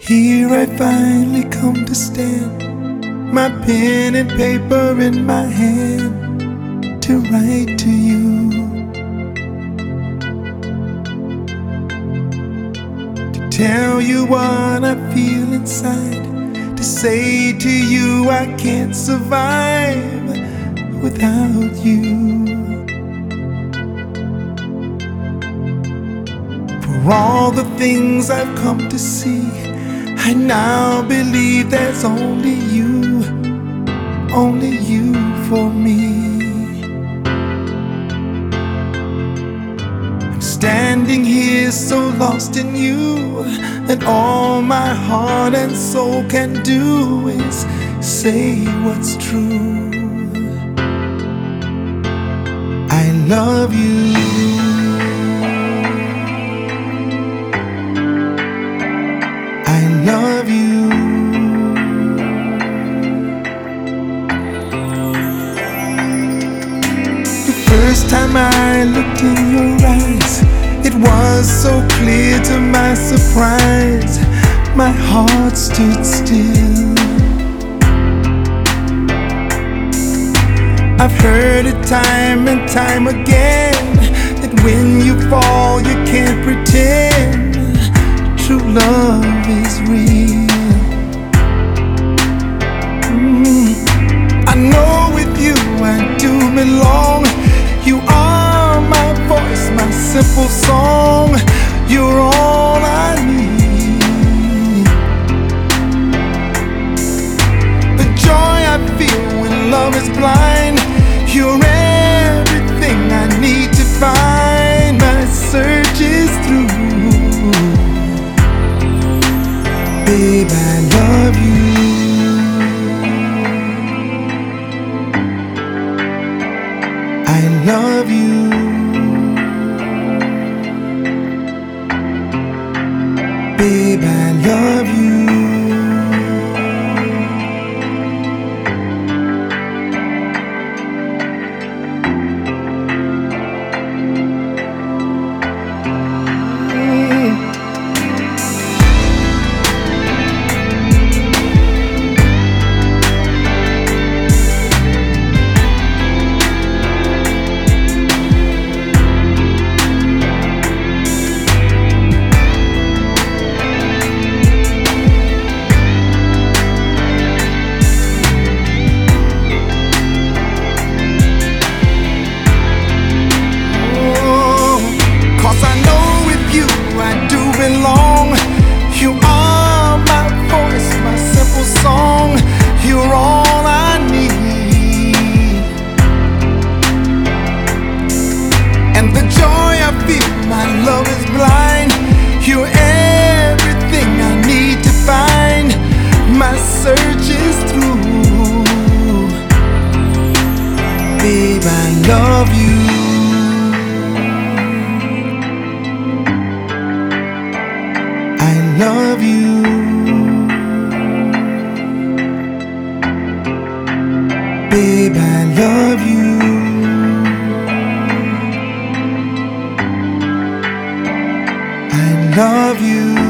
Here I finally come to stand, my pen and paper in my hand to write to you. To tell you what I feel inside, to say to you I can't survive without you. For all the things I've come to see, I now believe there's only you, only you for me. I'm standing here so lost in you that all my heart and soul can do is say what's true. I love you. Love you. The first time I looked in your eyes, it was so clear to my surprise. My heart stood still. I've heard it time and time again that when you fall, you can't pretend true love is Babe, I love you. I love you. Babe, I love you. Love you. I love you. Babe, I love you. I love you.